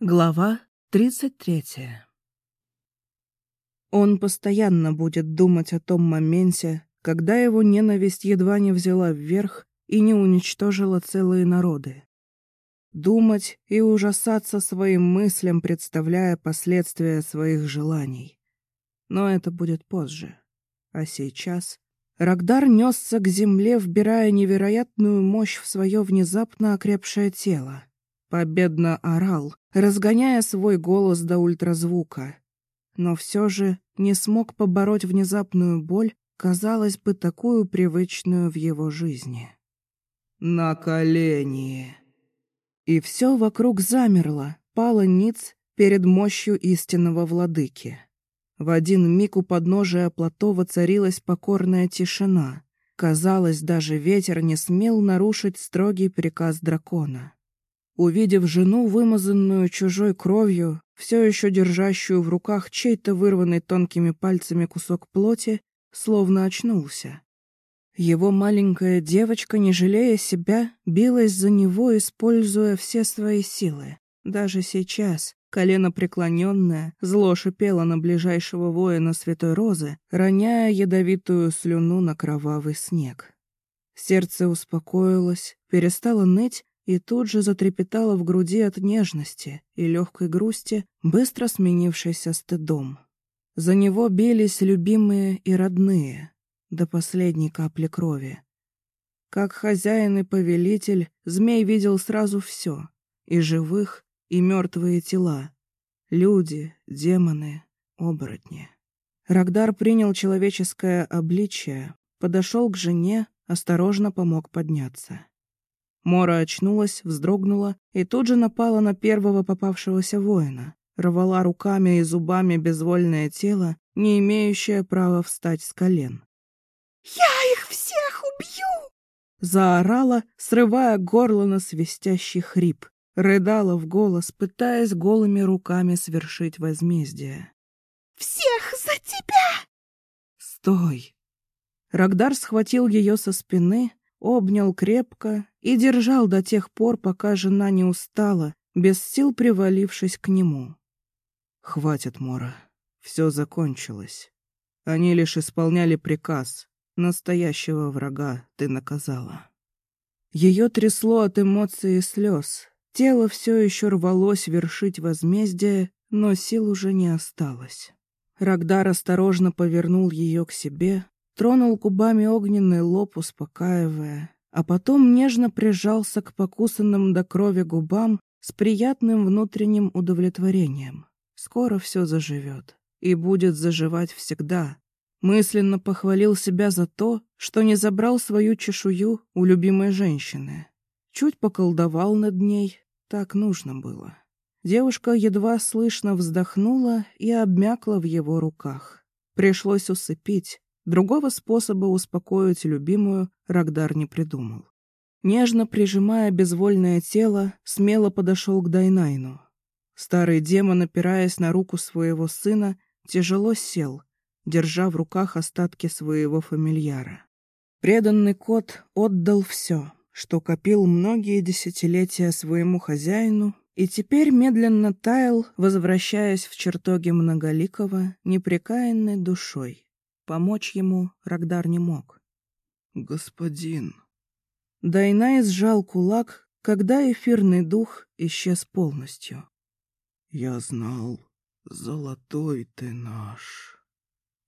Глава 33 Он постоянно будет думать о том моменте, когда его ненависть едва не взяла вверх и не уничтожила целые народы. Думать и ужасаться своим мыслям, представляя последствия своих желаний. Но это будет позже. А сейчас Рагдар несся к земле, вбирая невероятную мощь в свое внезапно окрепшее тело. Победно орал, разгоняя свой голос до ультразвука. Но все же не смог побороть внезапную боль, казалось бы, такую привычную в его жизни. «На колени!» И все вокруг замерло, пало ниц перед мощью истинного владыки. В один миг у подножия плато воцарилась покорная тишина. Казалось, даже ветер не смел нарушить строгий приказ дракона. Увидев жену, вымазанную чужой кровью, все еще держащую в руках чей-то вырванный тонкими пальцами кусок плоти, словно очнулся. Его маленькая девочка, не жалея себя, билась за него, используя все свои силы. Даже сейчас, колено преклоненное, зло шипело на ближайшего воина Святой Розы, роняя ядовитую слюну на кровавый снег. Сердце успокоилось, перестало ныть и тут же затрепетала в груди от нежности и легкой грусти, быстро сменившейся стыдом. За него бились любимые и родные, до последней капли крови. Как хозяин и повелитель, змей видел сразу все — и живых, и мертвые тела, люди, демоны, оборотни. Рагдар принял человеческое обличие, подошел к жене, осторожно помог подняться. Мора очнулась, вздрогнула и тут же напала на первого попавшегося воина. Рвала руками и зубами безвольное тело, не имеющее права встать с колен. «Я их всех убью!» Заорала, срывая горло на свистящий хрип. Рыдала в голос, пытаясь голыми руками свершить возмездие. «Всех за тебя!» «Стой!» Рагдар схватил ее со спины, обнял крепко и держал до тех пор, пока жена не устала, без сил привалившись к нему. «Хватит, Мора. Все закончилось. Они лишь исполняли приказ. Настоящего врага ты наказала». Ее трясло от эмоций и слез. Тело все еще рвалось вершить возмездие, но сил уже не осталось. Рагдар осторожно повернул ее к себе, тронул губами огненный лоб, успокаивая, а потом нежно прижался к покусанным до крови губам с приятным внутренним удовлетворением. Скоро все заживет и будет заживать всегда. Мысленно похвалил себя за то, что не забрал свою чешую у любимой женщины. Чуть поколдовал над ней, так нужно было. Девушка едва слышно вздохнула и обмякла в его руках. Пришлось усыпить, Другого способа успокоить любимую Рагдар не придумал. Нежно прижимая безвольное тело, смело подошел к Дайнайну. Старый демон, опираясь на руку своего сына, тяжело сел, держа в руках остатки своего фамильяра. Преданный кот отдал все, что копил многие десятилетия своему хозяину, и теперь медленно таял, возвращаясь в чертоги многоликого, непрекаянной душой. Помочь ему Рагдар не мог. «Господин...» Дайнай сжал кулак, когда эфирный дух исчез полностью. «Я знал, золотой ты наш».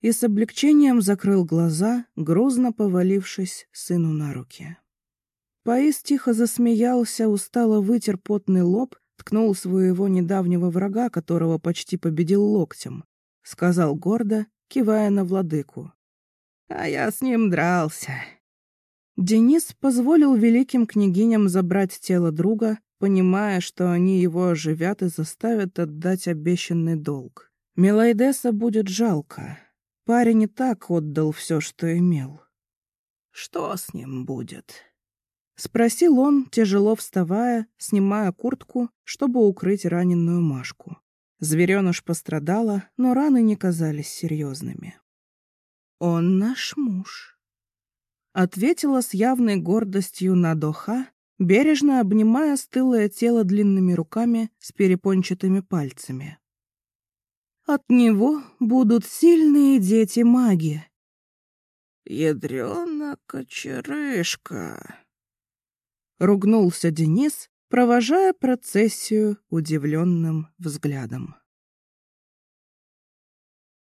И с облегчением закрыл глаза, грозно повалившись сыну на руки. Паис тихо засмеялся, устало вытер потный лоб, ткнул своего недавнего врага, которого почти победил локтем. Сказал гордо кивая на владыку. «А я с ним дрался». Денис позволил великим княгиням забрать тело друга, понимая, что они его оживят и заставят отдать обещанный долг. Мелайдеса будет жалко. Парень и так отдал все, что имел. «Что с ним будет?» Спросил он, тяжело вставая, снимая куртку, чтобы укрыть раненую Машку. Звереныш пострадала, но раны не казались серьезными. «Он наш муж», — ответила с явной гордостью Надоха, бережно обнимая стылое тело длинными руками с перепончатыми пальцами. От него будут сильные дети-маги. «Ядрёна-кочерышка!» Ругнулся Денис, провожая процессию удивленным взглядом.